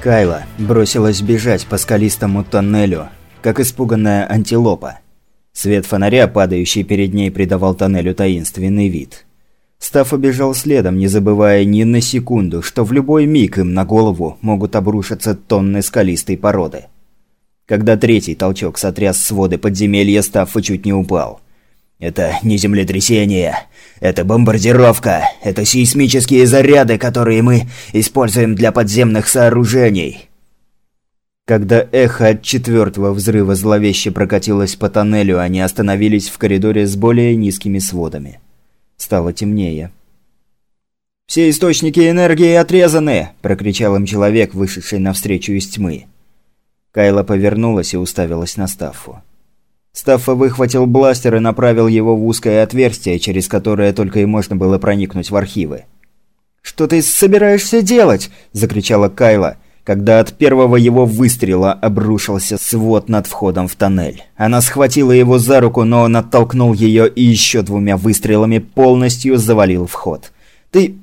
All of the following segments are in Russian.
Кайла бросилась бежать по скалистому тоннелю, как испуганная антилопа. Свет фонаря, падающий перед ней, придавал тоннелю таинственный вид. Став убежал следом, не забывая ни на секунду, что в любой миг им на голову могут обрушиться тонны скалистой породы. Когда третий толчок сотряс своды подземелья, Стаффа чуть не упал. «Это не землетрясение, это бомбардировка, это сейсмические заряды, которые мы используем для подземных сооружений». Когда эхо от четвертого взрыва зловеще прокатилось по тоннелю, они остановились в коридоре с более низкими сводами. Стало темнее. «Все источники энергии отрезаны!» – прокричал им человек, вышедший навстречу из тьмы. Кайла повернулась и уставилась на Стаффу. Стаффа выхватил бластер и направил его в узкое отверстие, через которое только и можно было проникнуть в архивы. «Что ты собираешься делать?» – закричала Кайла – когда от первого его выстрела обрушился свод над входом в тоннель. Она схватила его за руку, но он оттолкнул ее и еще двумя выстрелами полностью завалил вход. «Ты...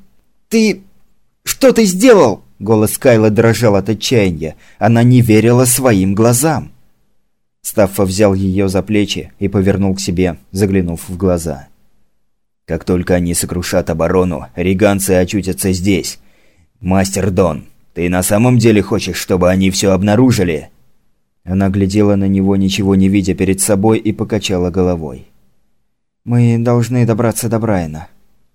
ты... что ты сделал?» Голос Кайла дрожал от отчаяния. Она не верила своим глазам. Стаффа взял ее за плечи и повернул к себе, заглянув в глаза. «Как только они сокрушат оборону, риганцы очутятся здесь. Мастер Дон, ты на самом деле хочешь, чтобы они все обнаружили?» Она глядела на него, ничего не видя перед собой, и покачала головой. «Мы должны добраться до Брайана.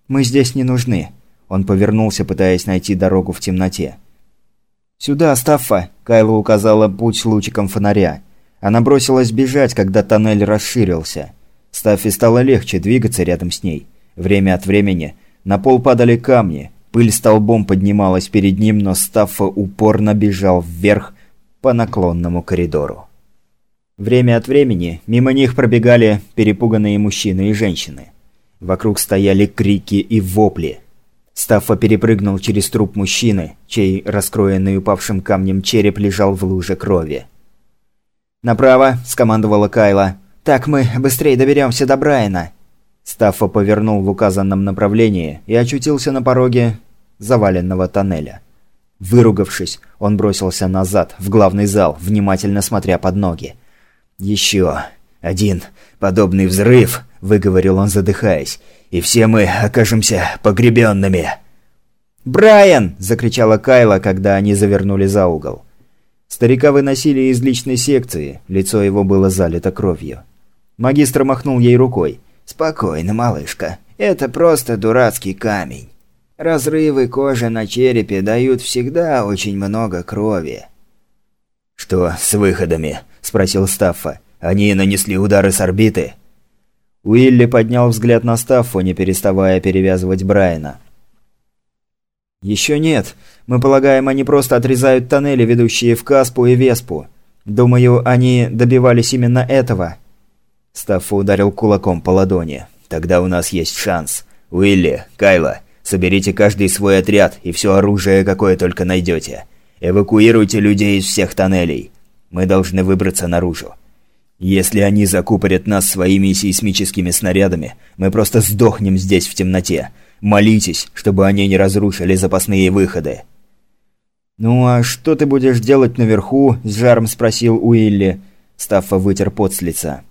Мы здесь не нужны». Он повернулся, пытаясь найти дорогу в темноте. «Сюда, Стаффа!» – Кайла указала путь лучиком фонаря. Она бросилась бежать, когда тоннель расширился. Стаффе стало легче двигаться рядом с ней. Время от времени на пол падали камни, Пыль столбом поднималась перед ним, но Стаффа упорно бежал вверх по наклонному коридору. Время от времени мимо них пробегали перепуганные мужчины и женщины. Вокруг стояли крики и вопли. Стаффа перепрыгнул через труп мужчины, чей раскроенный упавшим камнем череп лежал в луже крови. «Направо!» – скомандовала Кайла. «Так мы быстрее доберемся до Брайана!» Стаффа повернул в указанном направлении и очутился на пороге заваленного тоннеля. Выругавшись, он бросился назад, в главный зал, внимательно смотря под ноги. «Еще один подобный взрыв», – выговорил он, задыхаясь, – «и все мы окажемся погребенными». «Брайан!» – закричала Кайла, когда они завернули за угол. Старика выносили из личной секции, лицо его было залито кровью. Магистр махнул ей рукой – «Спокойно, малышка. Это просто дурацкий камень. Разрывы кожи на черепе дают всегда очень много крови». «Что с выходами?» – спросил Стаффа. «Они нанесли удары с орбиты?» Уилли поднял взгляд на Стаффу, не переставая перевязывать Брайана. «Еще нет. Мы полагаем, они просто отрезают тоннели, ведущие в Каспу и Веспу. Думаю, они добивались именно этого». Стаффа ударил кулаком по ладони. «Тогда у нас есть шанс. Уилли, Кайла, соберите каждый свой отряд и все оружие, какое только найдете. Эвакуируйте людей из всех тоннелей. Мы должны выбраться наружу. Если они закупорят нас своими сейсмическими снарядами, мы просто сдохнем здесь в темноте. Молитесь, чтобы они не разрушили запасные выходы». «Ну а что ты будешь делать наверху?» – с жаром спросил Уилли. Стаффа вытер пот с лица.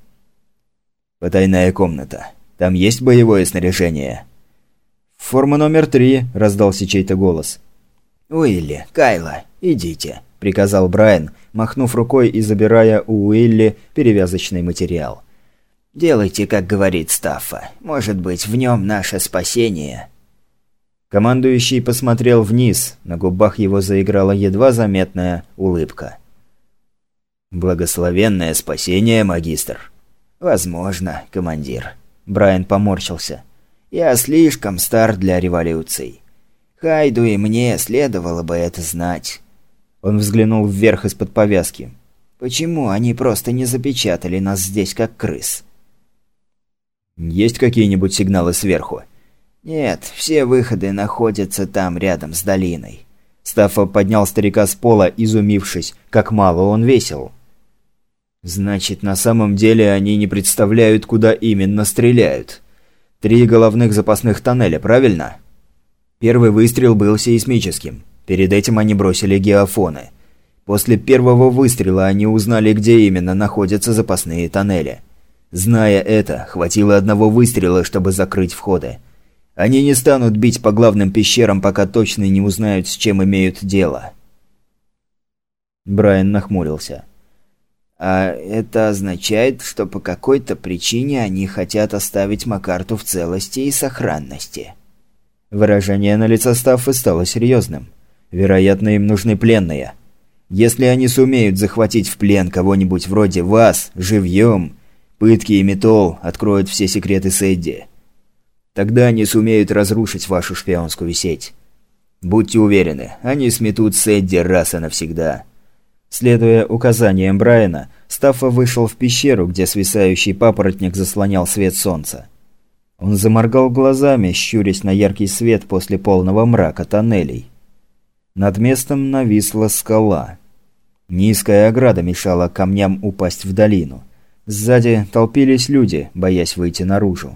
«Потайная комната. Там есть боевое снаряжение?» «Форма номер три», – раздался чей-то голос. «Уилли, Кайла, идите», – приказал Брайан, махнув рукой и забирая у Уилли перевязочный материал. «Делайте, как говорит Стаффа. Может быть, в нем наше спасение». Командующий посмотрел вниз, на губах его заиграла едва заметная улыбка. «Благословенное спасение, магистр», «Возможно, командир». Брайан поморщился. «Я слишком стар для революций. Хайду и мне следовало бы это знать». Он взглянул вверх из-под повязки. «Почему они просто не запечатали нас здесь, как крыс?» «Есть какие-нибудь сигналы сверху?» «Нет, все выходы находятся там, рядом с долиной». Стаффа поднял старика с пола, изумившись, как мало он весил. Значит, на самом деле они не представляют, куда именно стреляют. Три головных запасных тоннеля, правильно? Первый выстрел был сейсмическим. Перед этим они бросили геофоны. После первого выстрела они узнали, где именно находятся запасные тоннели. Зная это, хватило одного выстрела, чтобы закрыть входы. Они не станут бить по главным пещерам, пока точно не узнают, с чем имеют дело. Брайан нахмурился. А это означает, что по какой-то причине они хотят оставить Макарту в целости и сохранности. Выражение на лице Стаффы стало серьезным. Вероятно, им нужны пленные. Если они сумеют захватить в плен кого-нибудь вроде вас, живьем, пытки и метол откроют все секреты Сэдди. Тогда они сумеют разрушить вашу шпионскую сеть. Будьте уверены, они сметут Сэдди раз и навсегда. Следуя указаниям Брайана, Стаффа вышел в пещеру, где свисающий папоротник заслонял свет солнца. Он заморгал глазами, щурясь на яркий свет после полного мрака тоннелей. Над местом нависла скала. Низкая ограда мешала камням упасть в долину. Сзади толпились люди, боясь выйти наружу.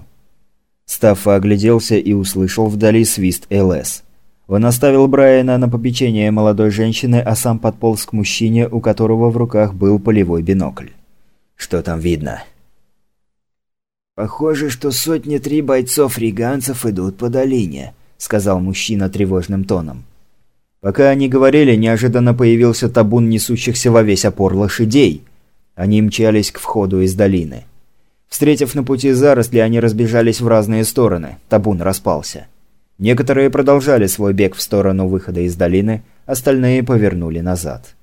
Стаффа огляделся и услышал вдали свист ЛС. Он оставил Брайана на попечение молодой женщины, а сам подполз к мужчине, у которого в руках был полевой бинокль. «Что там видно?» «Похоже, что сотни-три бойцов-риганцев идут по долине», — сказал мужчина тревожным тоном. Пока они говорили, неожиданно появился табун несущихся во весь опор лошадей. Они мчались к входу из долины. Встретив на пути заросли, они разбежались в разные стороны. Табун распался. Некоторые продолжали свой бег в сторону выхода из долины, остальные повернули назад.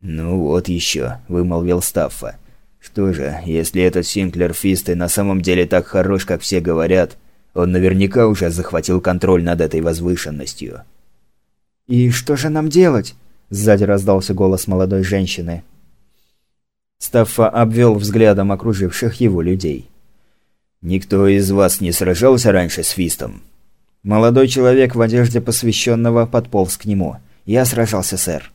«Ну вот еще», – вымолвил Стаффа. «Что же, если этот Синклер Фисты на самом деле так хорош, как все говорят, он наверняка уже захватил контроль над этой возвышенностью». «И что же нам делать?» – сзади раздался голос молодой женщины. Стаффа обвел взглядом окруживших его людей. «Никто из вас не сражался раньше с Фистом?» Молодой человек в одежде посвященного подполз к нему. «Я сражался, сэр».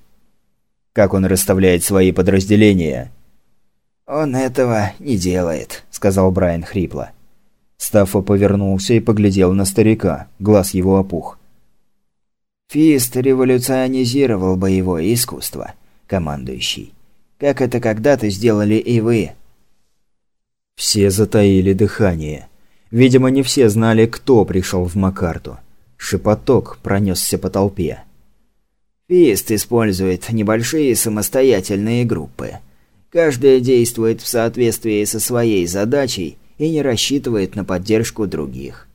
«Как он расставляет свои подразделения?» «Он этого не делает», — сказал Брайан хрипло. Стаффа повернулся и поглядел на старика. Глаз его опух. «Фист революционизировал боевое искусство, командующий. Как это когда-то сделали и вы». Все затаили дыхание. Видимо, не все знали, кто пришел в Макарту. Шепоток пронесся по толпе. Фист использует небольшие самостоятельные группы. Каждая действует в соответствии со своей задачей и не рассчитывает на поддержку других.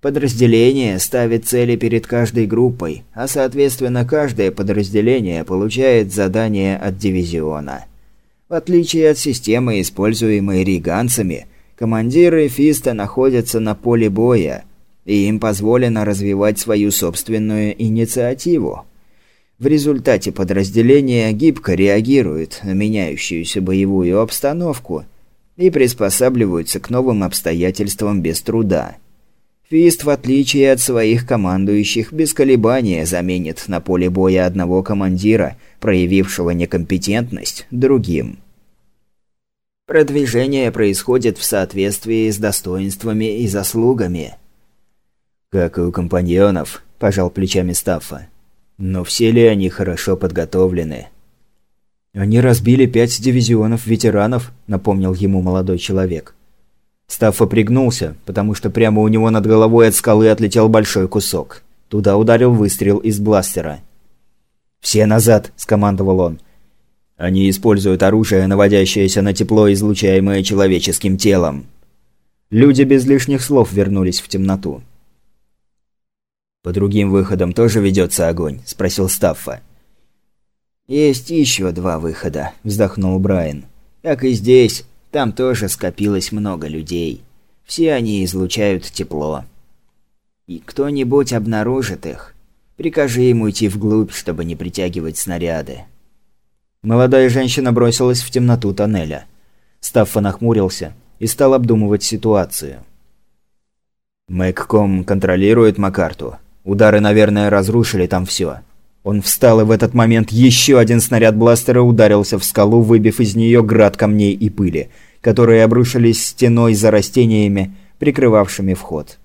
Подразделение ставит цели перед каждой группой, а соответственно каждое подразделение получает задание от дивизиона. В отличие от системы, используемой риганцами, Командиры Фиста находятся на поле боя, и им позволено развивать свою собственную инициативу. В результате подразделения гибко реагируют на меняющуюся боевую обстановку и приспосабливаются к новым обстоятельствам без труда. Фист, в отличие от своих командующих, без колебания заменит на поле боя одного командира, проявившего некомпетентность, другим. Продвижение происходит в соответствии с достоинствами и заслугами. «Как и у компаньонов», – пожал плечами Стаффа. «Но все ли они хорошо подготовлены?» «Они разбили пять дивизионов ветеранов», – напомнил ему молодой человек. Стаффа пригнулся, потому что прямо у него над головой от скалы отлетел большой кусок. Туда ударил выстрел из бластера. «Все назад!» – скомандовал он. Они используют оружие, наводящееся на тепло, излучаемое человеческим телом. Люди без лишних слов вернулись в темноту. «По другим выходам тоже ведется огонь?» – спросил Стаффа. «Есть еще два выхода», – вздохнул Брайан. «Как и здесь, там тоже скопилось много людей. Все они излучают тепло. И кто-нибудь обнаружит их. Прикажи им уйти вглубь, чтобы не притягивать снаряды». Молодая женщина бросилась в темноту тоннеля. Стаффа нахмурился и стал обдумывать ситуацию. «Мэгком контролирует Макарту. Удары, наверное, разрушили там все. Он встал, и в этот момент еще один снаряд бластера ударился в скалу, выбив из нее град камней и пыли, которые обрушились стеной за растениями, прикрывавшими вход.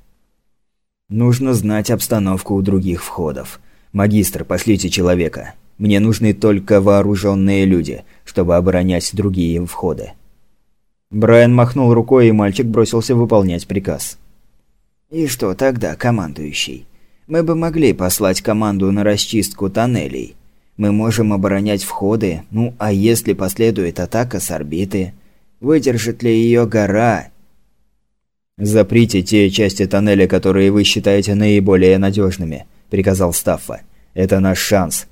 «Нужно знать обстановку у других входов. Магистр, пошлите человека. Мне нужны только вооруженные люди, чтобы оборонять другие входы». Брайан махнул рукой, и мальчик бросился выполнять приказ. «И что тогда, командующий? Мы бы могли послать команду на расчистку тоннелей. Мы можем оборонять входы, ну а если последует атака с орбиты? Выдержит ли ее гора?» «Заприте те части тоннеля, которые вы считаете наиболее надежными», – приказал Стаффа. «Это наш шанс.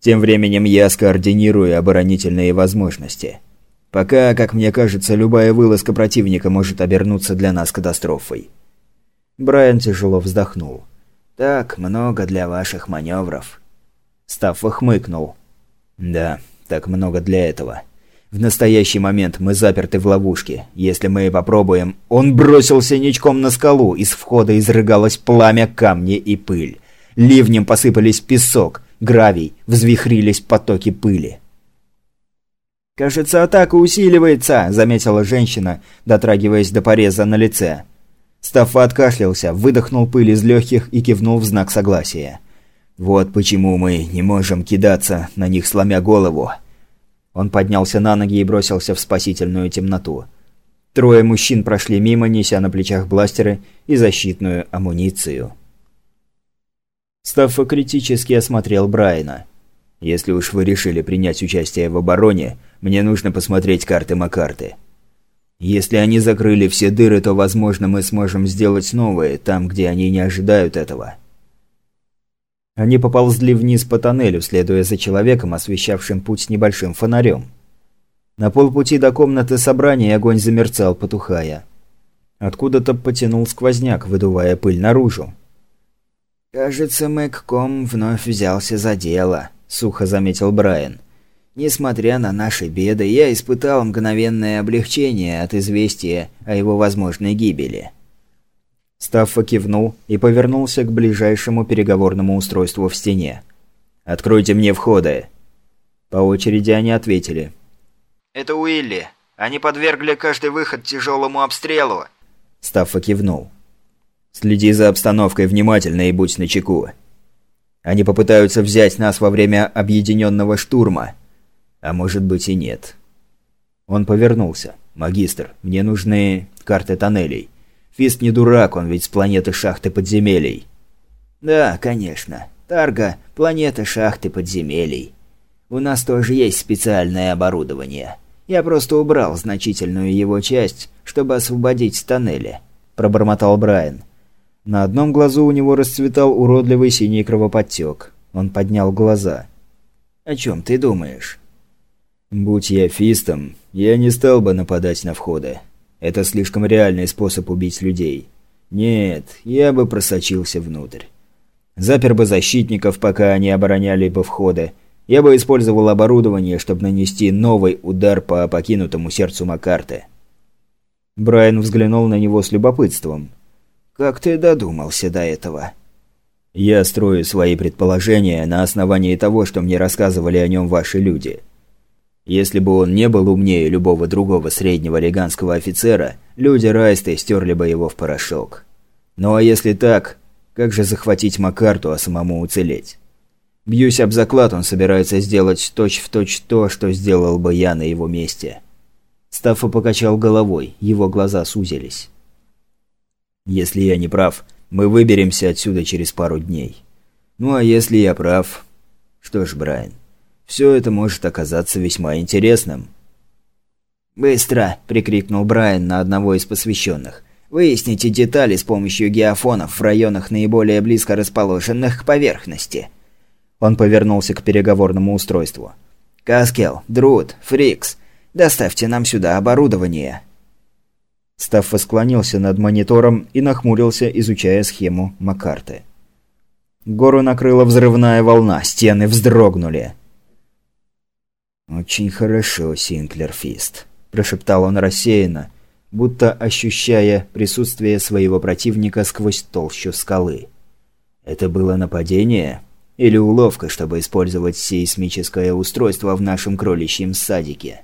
Тем временем я скоординирую оборонительные возможности». Пока, как мне кажется, любая вылазка противника может обернуться для нас катастрофой. Брайан тяжело вздохнул. «Так много для ваших маневров». Стаффа хмыкнул. «Да, так много для этого. В настоящий момент мы заперты в ловушке. Если мы попробуем...» Он бросился ничком на скалу, из входа изрыгалось пламя, камни и пыль. Ливнем посыпались песок, гравий, взвихрились потоки пыли. «Кажется, атака усиливается», – заметила женщина, дотрагиваясь до пореза на лице. Стаффа откашлялся, выдохнул пыль из легких и кивнул в знак согласия. «Вот почему мы не можем кидаться на них, сломя голову». Он поднялся на ноги и бросился в спасительную темноту. Трое мужчин прошли мимо, неся на плечах бластеры и защитную амуницию. Стаффа критически осмотрел Брайана. Если уж вы решили принять участие в обороне, мне нужно посмотреть карты Макарты. Если они закрыли все дыры, то, возможно, мы сможем сделать новые, там, где они не ожидают этого. Они поползли вниз по тоннелю, следуя за человеком, освещавшим путь небольшим фонарем. На полпути до комнаты собрания огонь замерцал, потухая. Откуда-то потянул сквозняк, выдувая пыль наружу. «Кажется, Мэгком вновь взялся за дело», сухо заметил Брайан. Несмотря на наши беды, я испытал мгновенное облегчение от известия о его возможной гибели. Стаффа кивнул и повернулся к ближайшему переговорному устройству в стене. «Откройте мне входы!» По очереди они ответили. «Это Уилли. Они подвергли каждый выход тяжелому обстрелу». Стаффа кивнул. «Следи за обстановкой внимательно и будь начеку. Они попытаются взять нас во время объединенного штурма. А может быть и нет. Он повернулся. «Магистр, мне нужны карты тоннелей. Фист не дурак, он ведь с планеты шахты подземелий». «Да, конечно. Тарга – планета шахты подземелий. У нас тоже есть специальное оборудование. Я просто убрал значительную его часть, чтобы освободить тоннели», – пробормотал Брайан. На одном глазу у него расцветал уродливый синий кровоподтек. Он поднял глаза. «О чем ты думаешь?» «Будь я фистом, я не стал бы нападать на входы. Это слишком реальный способ убить людей. Нет, я бы просочился внутрь. Запер бы защитников, пока они обороняли бы входы. Я бы использовал оборудование, чтобы нанести новый удар по покинутому сердцу Макарты». Брайан взглянул на него с любопытством. Как ты додумался до этого? Я строю свои предположения на основании того, что мне рассказывали о нем ваши люди. Если бы он не был умнее любого другого среднего леганского офицера, люди Райсты стерли бы его в порошок. Ну а если так, как же захватить Макарту, а самому уцелеть? Бьюсь об заклад, он собирается сделать точь-в-точь точь то, что сделал бы я на его месте. Стаффа покачал головой, его глаза сузились. Если я не прав, мы выберемся отсюда через пару дней. Ну а если я прав... Что ж, Брайан, все это может оказаться весьма интересным. «Быстро!» – прикрикнул Брайан на одного из посвященных. «Выясните детали с помощью геофонов в районах наиболее близко расположенных к поверхности». Он повернулся к переговорному устройству. «Каскел, Друд, Фрикс, доставьте нам сюда оборудование». Стаффа склонился над монитором и нахмурился, изучая схему Макарты. Гору накрыла взрывная волна, стены вздрогнули. «Очень хорошо, Синклер Фист», – прошептал он рассеянно, будто ощущая присутствие своего противника сквозь толщу скалы. «Это было нападение? Или уловка, чтобы использовать сейсмическое устройство в нашем кроличьем садике?»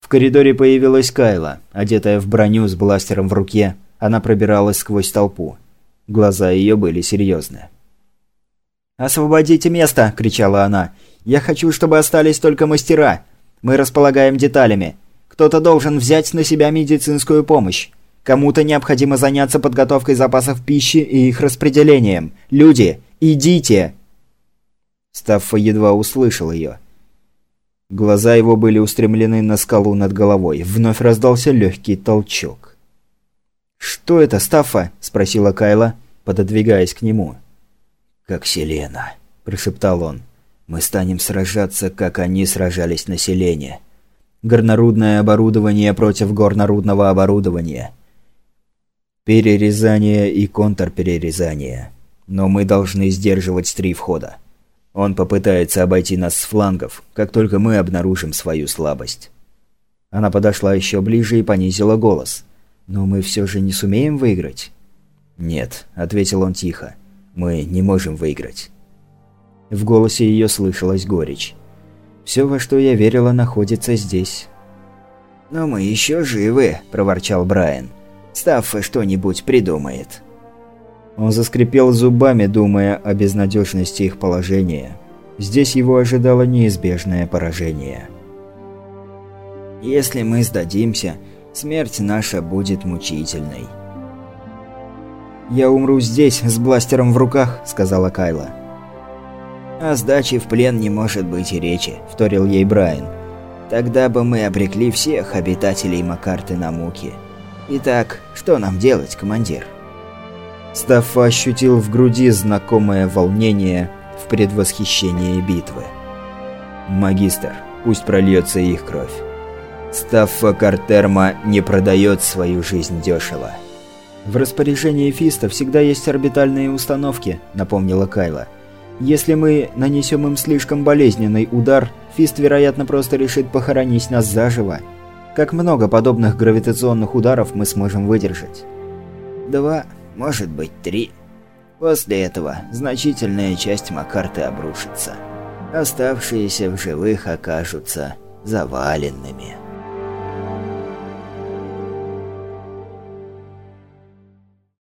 В коридоре появилась Кайла, одетая в броню с бластером в руке. Она пробиралась сквозь толпу. Глаза ее были серьезны. «Освободите место!» – кричала она. «Я хочу, чтобы остались только мастера. Мы располагаем деталями. Кто-то должен взять на себя медицинскую помощь. Кому-то необходимо заняться подготовкой запасов пищи и их распределением. Люди, идите!» Стаффа едва услышал ее. Глаза его были устремлены на скалу над головой. Вновь раздался легкий толчок. «Что это, Стаффа?» – спросила Кайла, пододвигаясь к нему. «Как Селена», – прошептал он. «Мы станем сражаться, как они сражались на Селене. Горнорудное оборудование против горнорудного оборудования. Перерезание и контрперерезание. Но мы должны сдерживать три входа. Он попытается обойти нас с флангов, как только мы обнаружим свою слабость». Она подошла еще ближе и понизила голос. «Но мы все же не сумеем выиграть?» «Нет», — ответил он тихо. «Мы не можем выиграть». В голосе ее слышалась горечь. «Все, во что я верила, находится здесь». «Но мы еще живы», – проворчал Брайан. «Стаффа что-нибудь придумает». Он заскрипел зубами, думая о безнадежности их положения. Здесь его ожидало неизбежное поражение. «Если мы сдадимся, смерть наша будет мучительной». «Я умру здесь, с бластером в руках», – сказала Кайла. «О сдаче в плен не может быть и речи», – вторил ей Брайан. «Тогда бы мы обрекли всех обитателей Макарты на муки. Итак, что нам делать, командир?» Стаффа ощутил в груди знакомое волнение в предвосхищении битвы. «Магистр, пусть прольется их кровь. Стаффа Картерма не продает свою жизнь дешево». «В распоряжении Фиста всегда есть орбитальные установки», — напомнила Кайла. «Если мы нанесем им слишком болезненный удар, Фист, вероятно, просто решит похоронить нас заживо. Как много подобных гравитационных ударов мы сможем выдержать?» «Два может быть три. После этого значительная часть Макарты обрушится. Оставшиеся в живых окажутся заваленными.